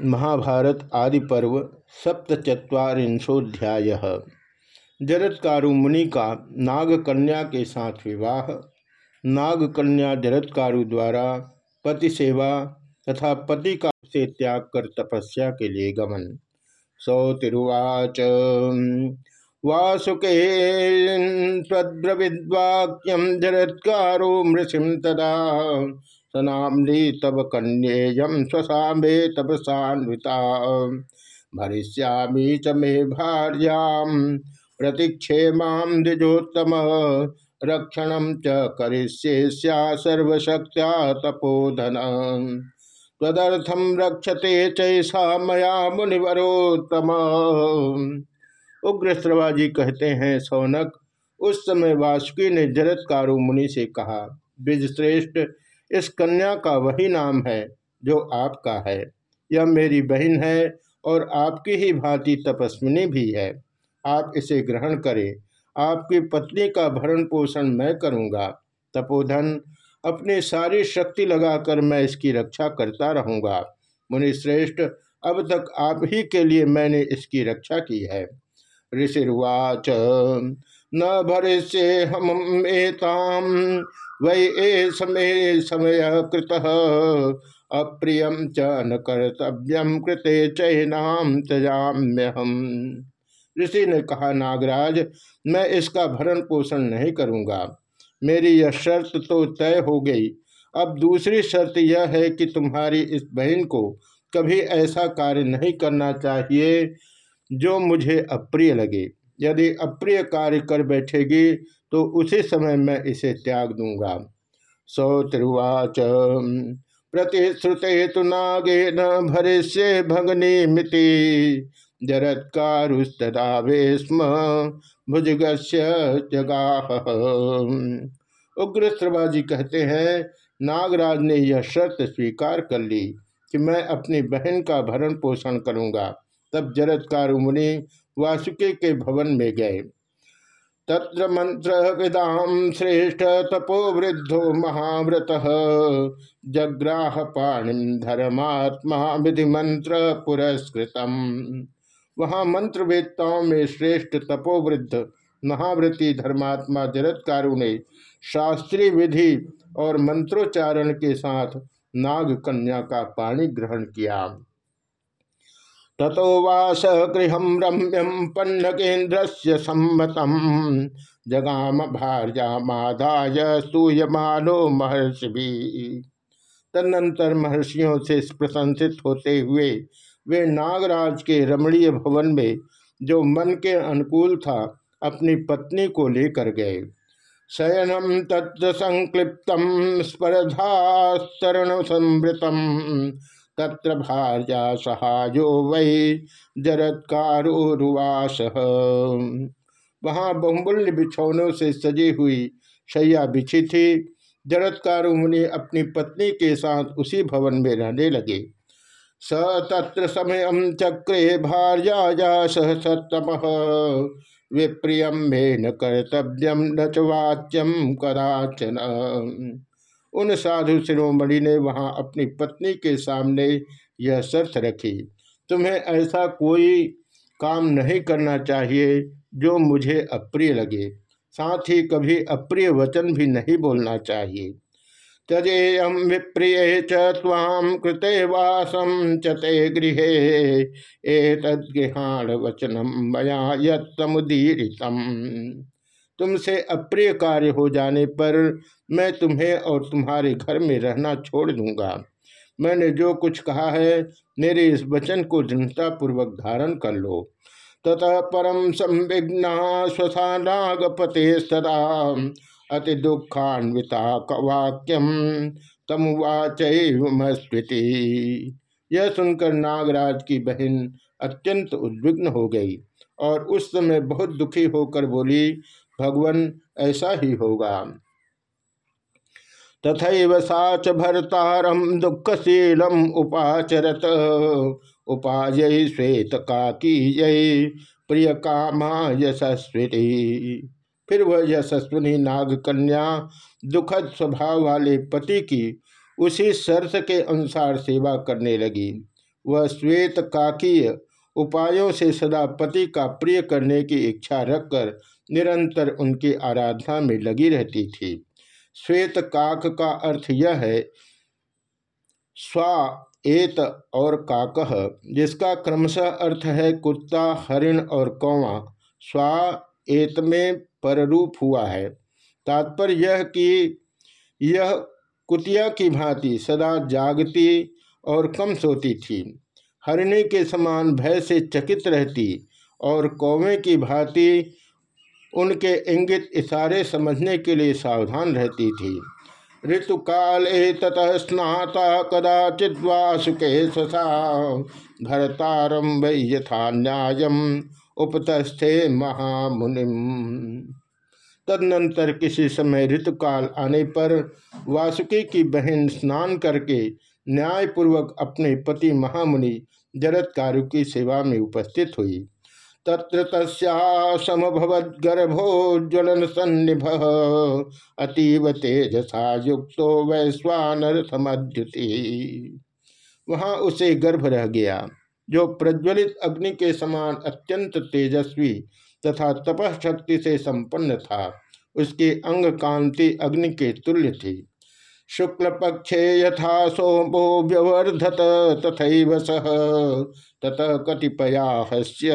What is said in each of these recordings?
महाभारत आदि पर्व सप्तचत्वारिंशोध्याय जरत्कारु मुनि का नागकन्या के साथ विवाह, नागकन्या जरत्कारु द्वारा पति सेवा तथा पति का से त्याग कर तपस्या के लिए गमन। सौतिरुवाच। वासुके तद्रविद्वाक्यम जरत्कारो मृषिम तदा सनाम्नि तब कन्येयम स्वसामे तपसान्विता। भरिष्यामी च मे भार्यां, प्रतिक्षेमां द्विजोत्तम, रक्षण च करिष्ये सर्वशक्त्या तपोधन। तदर्थम रक्षते चैसा मया मुनिवरोत्तम। उग्र श्रवाजी कहते हैं सौनक, उस समय वासुकी ने जरत्कारु मुनि से कहा विजश्रेष्ठ इस कन्या का वही नाम है जो आपका है। यह मेरी बहन है और आपकी ही भांति तपस्विनी भी है। आप इसे ग्रहण करें। आपकी पत्नी का भरण पोषण मैं करूँगा। तपोधन, अपनी सारी शक्ति लगाकर मैं इसकी रक्षा करता रहूँगा। मुनिश्रेष्ठ, अब तक आप ही के लिए मैंने इसकी रक्षा की है। ऋषिर्वाच, न भरिष्ये हम एताम वै ए समय समय कृत अप्रियम च न कर्तव्यम कृते चैनाम त्यजाम्य हम ऋषि ने कहा, नागराज, मैं इसका भरण पोषण नहीं करूँगा। मेरी यह शर्त तो तय हो गई। अब दूसरी शर्त यह है कि तुम्हारी इस बहन को कभी ऐसा कार्य नहीं करना चाहिए जो मुझे अप्रिय लगे। यदि अप्रिय कार्य कर बैठेगी तो उसी समय मैं इसे त्याग दूँगा। सौतिरुवाच प्रतिश्रुते तो नागे न भरिष्य भगनी मिति। जरत्कारुस्तदावे भुजगस्य जगाह उग्र श्रवाजी कहते हैं, नागराज ने यह शर्त स्वीकार कर ली कि मैं अपनी बहन का भरण पोषण करूँगा। तब जरत्कारु मुनि वासुकी के भवन में गए। तत्र मंत्र विदाम श्रेष्ठ तपो वृद्धो महाव्रत। जग्राह पाणिम धर्मात्मा विधि मंत्र पुरस्कृतम वहाँ मंत्र वेदताओं में श्रेष्ठ तपोवृद्ध महाव्रती धर्मात्मा जरत्कारु ने शास्त्रीय विधि और मंत्रोच्चारण के साथ नाग कन्या का पाणी ग्रहण किया। ततो वास गृह रम्यम पन्नकेन्द्र से सम्मतम जगाम भार्यामादाय स्तूयमानो महर्षि भी तदनंतर महर्षियों से प्रशंसित होते हुए वे नागराज के रमणीय भवन में, जो मन के अनुकूल था, अपनी पत्नी को लेकर गए। शयनम तत्र संक्लिप्तम स्पर्धास्तरण संवृतम तत्र भार्या सहायो वै जरत्कारुवास वहाँ बहुमूल्य बिछौनों से सजी हुई शैया बिछी थी। जरत्कारु मुनि अपनी पत्नी के साथ उसी भवन में रहने लगे। स तत्र समय चक्रे भार्या सह सतम विप्रियम मे न कर्तव्यम न वाच्यम कदाचन। उन साधु शिरोमणि ने वहाँ अपनी पत्नी के सामने यह शर्त रखी, तुम्हें ऐसा कोई काम नहीं करना चाहिए जो मुझे अप्रिय लगे। साथ ही कभी अप्रिय वचन भी नहीं बोलना चाहिए। त्यजेयम विप्रिय चाम कृते वासम चते गृह। एतद्गृहाण वचनम मया यमुदीरितम तुमसे अप्रिय कार्य हो जाने पर मैं तुम्हें और तुम्हारे घर में रहना छोड़ दूँगा। मैंने जो कुछ कहा है, मेरे इस वचन को दृढ़तापूर्वक धारण कर लो। ततः परम संविघ्ना स्वसानागपते सदा। अति दुखान्विता वाक्यम तमुवाचमस्मृति यह सुनकर नागराज की बहन अत्यंत उद्विग्न हो गई और उस समय बहुत दुखी होकर बोली भगवान ऐसा ही होगा। तथा साच भरतारम दुखशीलम उपाचरत। उपाय श्वेत काकी प्रिय कामा यशस्वी फिर वह यशस्विनी नाग कन्या दुखद स्वभाव वाले पति की उसी शर्त के अनुसार सेवा करने लगी। वह श्वेत काकीय उपायों से सदा पति का प्रिय करने की इच्छा रखकर निरंतर उनकी आराधना में लगी रहती थी। श्वेत काक का अर्थ यह है, स्वा, एत और काकह, जिसका क्रमशः अर्थ है कुत्ता, हरिण और कौवा, स्वा, एत में पररूप हुआ है। तात्पर्य यह कि यह कुतिया की भांति सदा जागती और कम सोती थी। हरिणी के समान भय से चकित रहती और कौवे की भांति उनके इंगित इशारे समझने के लिए सावधान रहती थी। ऋतुकाल ततः स्नाता कदाचित वासुके स्वसा भरतारम वै यथा न्याय उपतस्थे महामुनि तदनंतर किसी समय ऋतुकाल आने पर वासुकी की बहन स्नान करके न्यायपूर्वक अपने पति महामुनि जरत कार्य की सेवा में उपस्थित हुई। तत्र तस्मभवद्गर्भोज्वलन सन्निभ अतीव तेजसा युक्त वैश्वानर समद्युति वहाँ उसे गर्भ रह गया, जो प्रज्वलित अग्नि के समान अत्यंत तेजस्वी तथा तपः शक्ति से संपन्न था। उसकी अंग कांति अग्नि के तुल्य थी। शुक्ल पक्षे यथा सोमो व्यवर्धत तथा सह तत कतिपया हस्य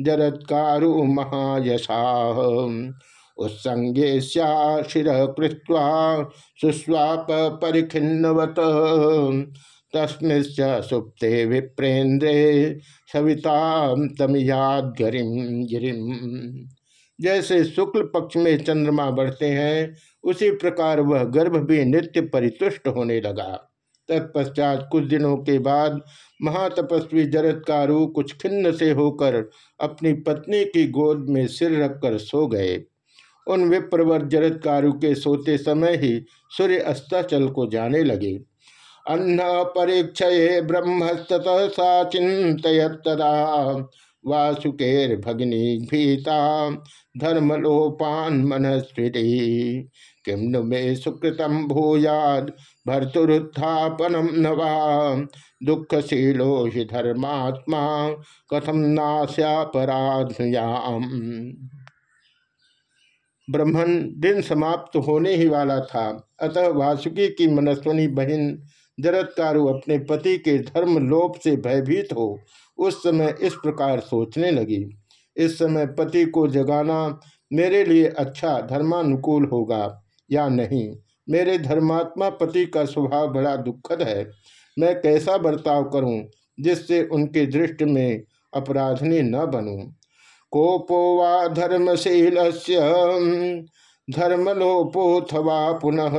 जरत्कारु महायशा। उत्संगे शिर कृत्वा सुस्वाप परिखिन्नवत। तस्मिश्च सुप्ते विप्रेन्द्रे सविता तमियाद गरिम गिरिम। जैसे शुक्ल पक्ष में चंद्रमा बढ़ते हैं, उसी प्रकार वह गर्भ भी नित्य परितुष्ट होने लगा। तत्पश्चात कुछ दिनों के बाद महातपस्वी जरत्कारु कुछ खिन्न से होकर अपनी पत्नी की गोद में सिर रखकर सो गए। उन विप्रवर जरत्कारु के सोते समय ही सूर्य अस्ताचल को जाने लगे। अन्न परीक्षये ब्रह्मस्तत सा चिंत वासुकेर भगिनी भीता धर्मलोपान मनस्वी किम नु मे सुकृतम भूयाद भर्तुरुत्थापनम नवा दुखशीलो हि धर्मात्मा कथम नाश्यापराधयाम ब्रह्मण दिन समाप्त होने ही वाला था। अतः वासुकी की मनस्वनी बहन जरत्कारु अपने पति के धर्म लोप से भयभीत हो उस समय इस प्रकार सोचने लगी। इस समय पति को जगाना मेरे लिए अच्छा धर्मानुकूल होगा या नहीं? मेरे धर्मात्मा पति का स्वभाव बड़ा दुखद है। मैं कैसा बर्ताव करूँ जिससे उनके दृष्टि में अपराधनी न बनूं? कोपो वा धर्मशील धर्मलोपोथवा पुनः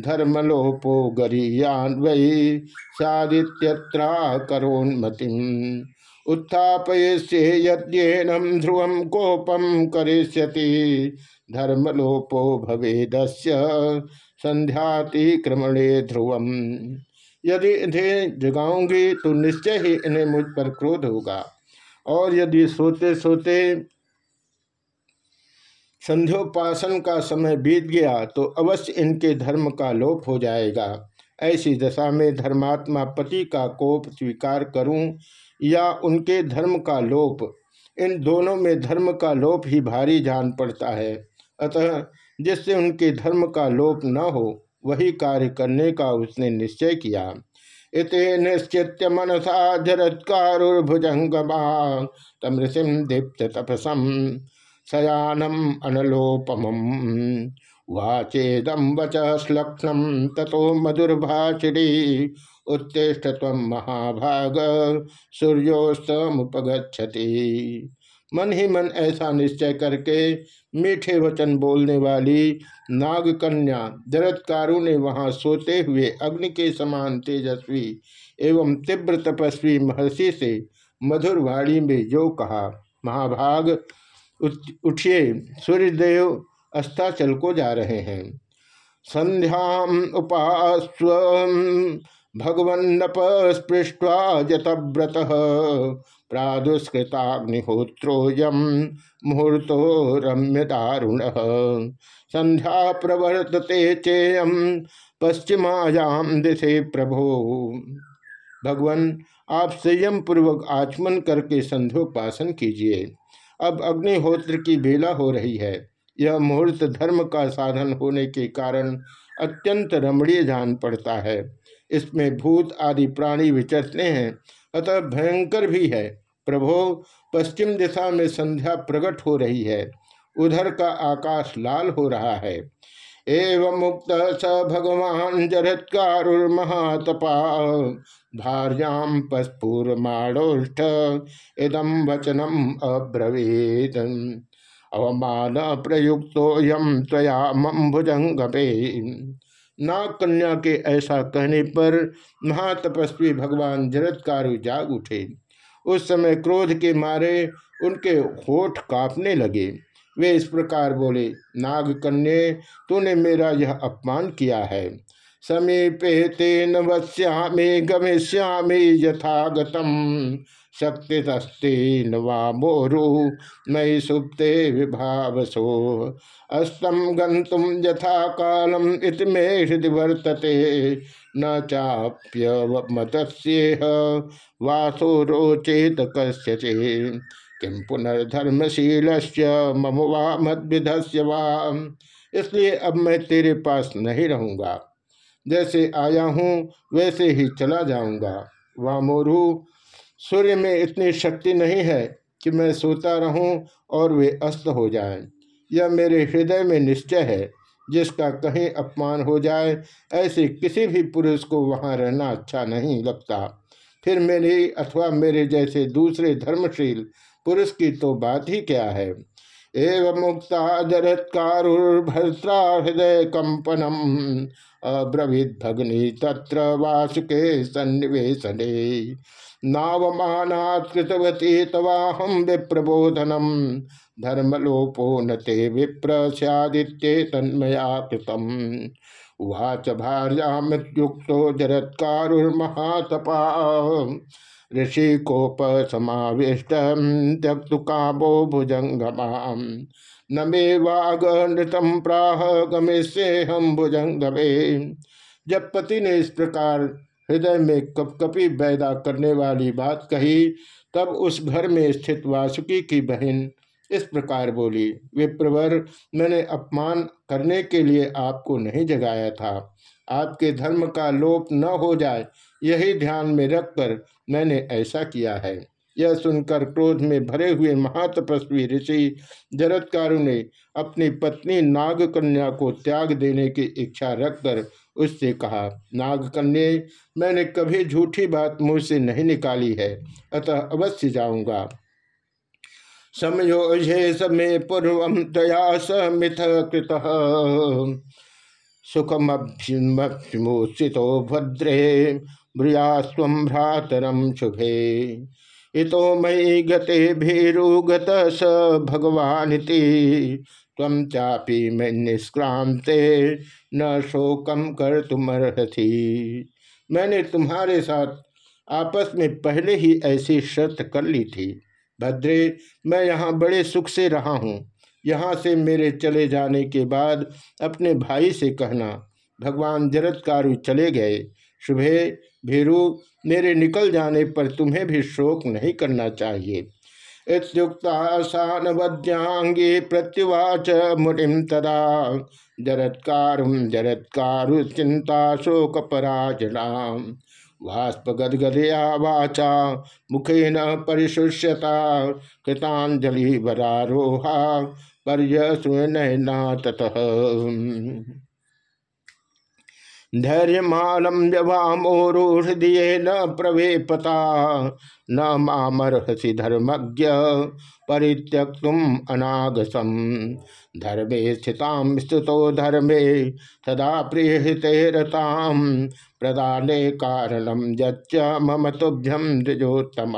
धर्मलोपो गरीयान्वयी सादित्यत्रा करोन्मति उत्थापयसे यद्येनम ध्रुवम कोपम करिष्यति। धर्मलोपो भवेदस्य संध्यातिक्रमणे ध्रुवम। यदि इन्हें जगाऊँगी तो निश्चय ही इन्हें मुझ पर क्रोध होगा। और यदि सोते सोते संध्योपासन का समय बीत गया तो अवश्य इनके धर्म का लोप हो जाएगा। ऐसी दशा में धर्मात्मा पति का कोप स्वीकार करूँ या उनके धर्म का लोप, इन दोनों में धर्म का लोप ही भारी जान पड़ता है। अतः जिससे उनके धर्म का लोप न हो, वही कार्य करने का उसने निश्चय किया। इत निश्चित मनसा जरत्कारुर्भुजंगमा तमृषिम दीप्त तपसम शयानम अनलोपम वाचेदम वच श्लक्षण तथो मधुर्भाषिणी। उत्तिष्ठ महाभाग सूर्योस्तमुपगछति मन ही मन ऐसा निश्चय करके मीठे वचन बोलने वाली नागकन्या जरत्कारु ने वहाँ सोते हुए अग्नि के समान तेजस्वी एवं तीव्र तपस्वी महर्षि से मधुर वाणी में जो कहा, महाभाग उठिए, सूर्यदेव अस्ताचल को जा रहे हैं। संध्या उपास्व भगवन्नप स्पृष्टवा जतव्रत। प्रादुष्कृताग्निहोत्रोयम मुहूर्तो रम्य दारुण संध्या प्रवर्तते चेयम पश्चिमायाम दिशे प्रभो। भगवान, आप संयम पूर्वक आचमन करके संध्योपासन कीजिए। अब अग्निहोत्र की बेला हो रही है। यह मुहूर्त धर्म का साधन होने के कारण अत्यंत रमणीय जान पड़ता है। इसमें भूत आदि प्राणी विचरते हैं, अतः भयंकर भी है। प्रभो, पश्चिम दिशा में संध्या प्रकट हो रही है। उधर का आकाश लाल हो रहा है। एवं मुक्त स भगवान जरत्कारुर्महातपा। भार्याम पस्फुरमाणोष्ठ इदम वचनम अब्रवीत। अवमान प्रयुक्तोयम त्वया मम भुजंगपे नाग कन्या के ऐसा कहने पर महातपस्वी भगवान जरत्कारु जाग उठे। उस समय क्रोध के मारे उनके होठ कांपने लगे। वे इस प्रकार बोले, नाग कन्ये, तूने मेरा यह अपमान किया है। समीपे तेन वश्यामे गमिष्यामी यथागतम। शक्तिस्ते न मोरु, मयि सुप्ते विभावसो। अस्तम गंतुम यथा कालम इत मे हृदय वर्तते। न चाप्य मतस्येह वासो रोचेत कस्य किम पुनर्धर्मशील मम वा मदविधस्य वा इसलिए अब मैं तेरे पास नहीं रहूँगा। जैसे आया हूँ, वैसे ही चला जाऊँगा। वामोरु सूर्य में इतनी शक्ति नहीं है कि मैं सोता रहूँ और वे अस्त हो जाएँ। यह मेरे हृदय में निश्चय है, जिसका कहीं अपमान हो जाए, ऐसे किसी भी पुरुष को वहाँ रहना अच्छा नहीं लगता। फिर मेरे अथवा मेरे जैसे दूसरे धर्मशील पुरुष की तो बात ही क्या है? एवं मुक्ता जरत्कारुर्भर्त्रा हृदय कंपनम। अब्रवीत भगनी तत्र वासुके सन्निवेशने। नावमानात् तवाहम विप्रबोधनम। धर्मलोपो न ते विप्र सदित्ये तन्मया कृतम। उवाच भार्या मृत्युक्तो जरत्कारुर्महातपा ऋषि कोप समाविष्ट त्यक्तु काबो भुजंगमा न मे वाग नृतम प्राह गमिष्ये हम भुजंगमे जब पति ने इस प्रकार हृदय में कपकपी पैदा करने वाली बात कही, तब उस घर में स्थित वासुकी की बहन इस प्रकार बोली, विप्रवर, मैंने अपमान करने के लिए आपको नहीं जगाया था। आपके धर्म का लोप न हो जाए यही ध्यान में रखकर मैंने ऐसा किया है। यह सुनकर क्रोध में भरे हुए महातपस्वी ऋषि जरत्कारु ने अपनी पत्नी नागकन्या को त्याग देने की इच्छा रखकर उससे कहा, नागकन्या, मैंने कभी झूठी बात मुँह से नहीं निकाली है, अतः अवश्य जाऊँगा। समयोजे समय पूर्व तया समिथ कृत सुखमभ्युमोषितो भद्रे ब्रियास्व भ्रातरम शुभे। इतो मयि गते भीरुगत स भगवान तम चापी मैं निष्क्रांते न शोकम कर तुमर्हथी मैंने तुम्हारे साथ आपस में पहले ही ऐसी शर्त कर ली थी। भद्रे, मैं यहाँ बड़े सुख से रहा हूँ। यहाँ से मेरे चले जाने के बाद अपने भाई से कहना, भगवान जरत्कारु चले गए। शुभे, भीरु, मेरे निकल जाने पर तुम्हें भी शोक नहीं करना चाहिए। इतुक्तासानवद्यांगी प्रत्युवाच मुनिम तदा। जरत्कारु जरत्कारु चिंता शोक पराजना वाष्प गदगदया वाचा न परिशुष्यता कृतांजलि बरारोहा पर्यसुनैना ततः। धैर्यमालम्ब्य हृदय न प्रवेपता न मामर्हसि धर्मज्ञ परित्यक्तुम अनागसम। धर्मे स्थिता स्तुतो धर्मे सदा प्रियहिते रताम। प्रदाने कारणम जच्च मम तुभ्यम द्विजोत्तम।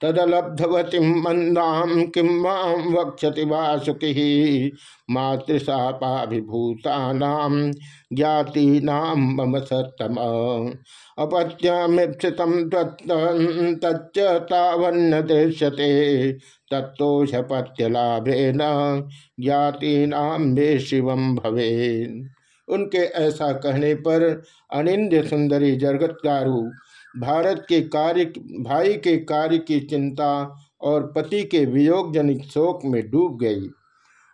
तदलब्धवती मंदाम किं वक्षति वासुकी। मातृशापाभिभूतानाम ज्ञातीनाम मम सत्तम। अपत्यमीप्सित तच्च तावन्न दृश्यते तत्तोषपत्यलाभेन ज्ञातीनाम मे शिवम भवे उनके ऐसा कहने पर अनिंद्य सुंदरी जगत्कारु भारत के कार्य भाई के कार्य की चिंता और पति के वियोग जनित शोक में डूब गई।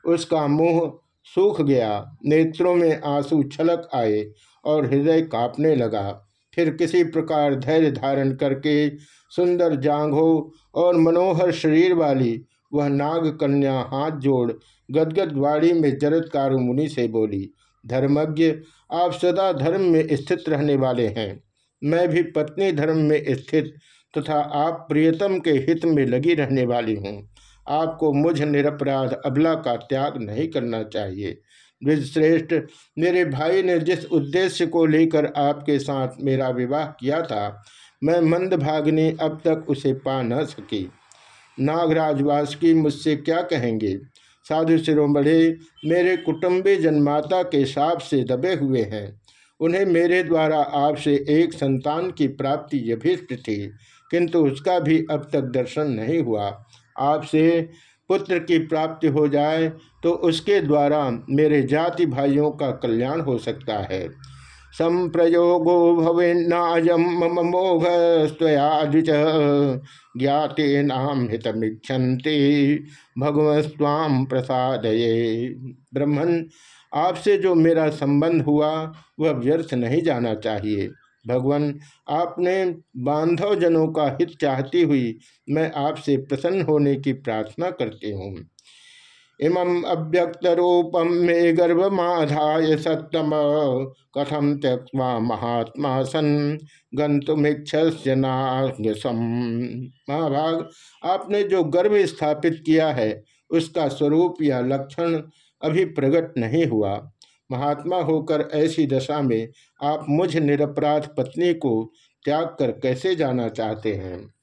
उसका मुँह सूख गया, नेत्रों में आँसू छलक आए और हृदय कांपने लगा। फिर किसी प्रकार धैर्य धारण करके सुंदर जांघों और मनोहर शरीर वाली वह नाग कन्या हाथ जोड़ गदगद वाड़ी में जरदकारु मुनि से बोली, धर्मज्ञ, आप सदा धर्म में स्थित रहने वाले हैं। मैं भी पत्नी धर्म में स्थित तथा आप प्रियतम के हित में लगी रहने वाली हूँ। आपको मुझ निरपराध अबला का त्याग नहीं करना चाहिए। द्विजश्रेष्ठ मेरे भाई ने जिस उद्देश्य को लेकर आपके साथ मेरा विवाह किया था, मैं मंदभागिनी अब तक उसे पा न सकी। नागराज वासुकी मुझसे क्या कहेंगे? साधु शिरोमणे मेरे कुटुंबी जन्माता के साप से दबे हुए हैं। उन्हें मेरे द्वारा आपसे एक संतान की प्राप्ति यभिष्ट थी, किंतु उसका भी अब तक दर्शन नहीं हुआ। आपसे पुत्र की प्राप्ति हो जाए तो उसके द्वारा मेरे जाति भाइयों का कल्याण हो सकता है। संप्रयोगो भवेन्नायम मम मोघ स्वया द्विज ज्ञाते नाम हितमीक्षति भगवस्वाम प्रसादये। ब्रह्मण आपसे जो मेरा संबंध हुआ, वह व्यर्थ नहीं जाना चाहिए। भगवान, आपने बांधव जनों का हित चाहती हुई मैं आपसे प्रसन्न होने की प्रार्थना करती हूँ। इमं अव्यक्त रूपम मे गर्भमाधाय सत्तम कथम त्यक्वा महात्मा सन गंतुमिक्षस्य महाभाग, आपने जो गर्भ स्थापित किया है, उसका स्वरूप या लक्षण अभी प्रकट नहीं हुआ। महात्मा होकर ऐसी दशा में आप मुझ निरपराध पत्नी को त्याग कर कैसे जाना चाहते हैं?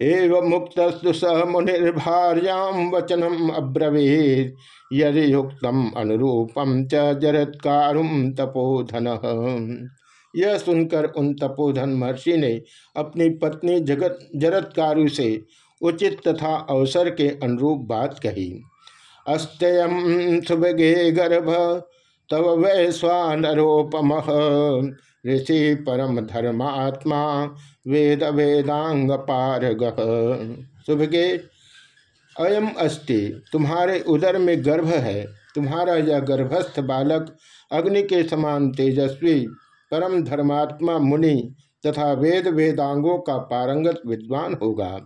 एवं मुक्तस्तु स मुनिर्भार्याम वचनम अब्रवीत यदि युक्तम अनुरूपम च जरत्कारुम तपोधन। यह सुनकर उन तपोधन महर्षि ने अपनी पत्नी जगत, जरत्कारु से उचित तथा अवसर के अनुरूप बात कही। अस्तयम सुभगे गर्भ तव वैश्वानरोपम ऋषि परम धर्मात्मा, वेद वेदांग पारग। शुभ के अयम अस्ति, तुम्हारे उदर में गर्भ है, तुम्हारा यह गर्भस्थ बालक अग्नि के समान तेजस्वी, परम धर्मात्मा मुनि तथा वेद वेदांगों का पारंगत विद्वान होगा।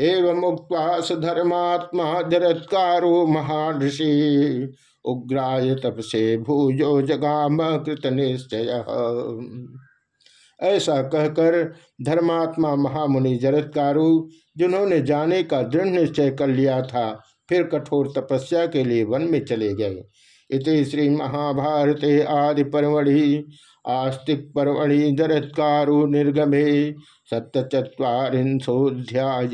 एवं मुक्त धर्मात्मा जरत्कारो महाऋषि। उग्राय तपसे भूजो जगाम कृत निश्चय ऐसा कहकर धर्मात्मा महामुनि जरत्कारु, जिन्होंने जाने का दृढ़ निश्चय कर लिया था, फिर कठोर तपस्या के लिए वन में चले गए। इति श्री महाभारते आदि परमढ़ि आस्तिक परमढ़ि जरत्कारु निर्गमे सप्तचत्वारिंशोध्याय